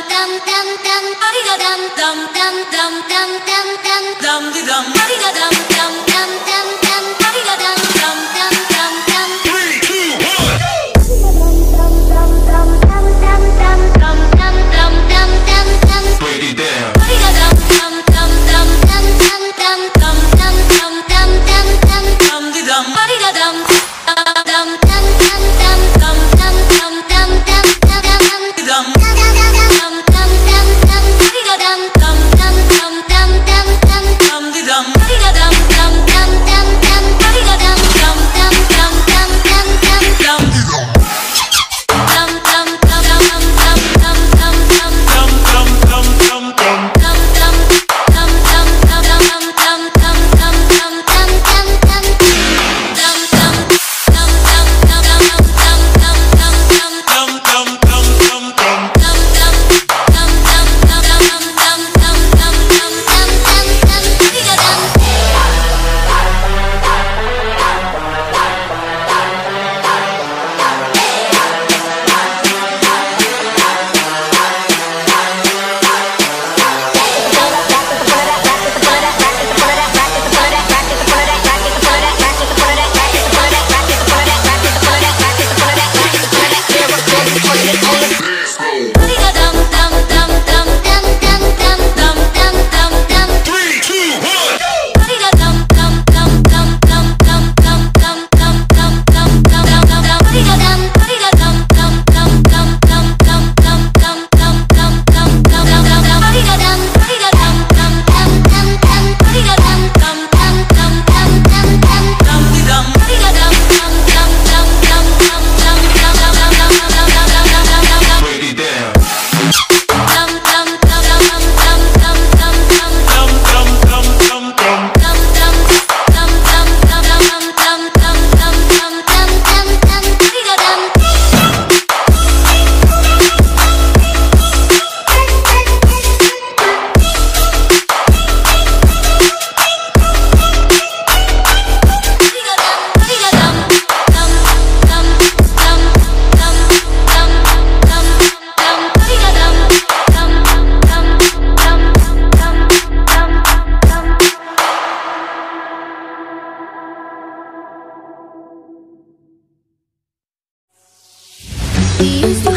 Break To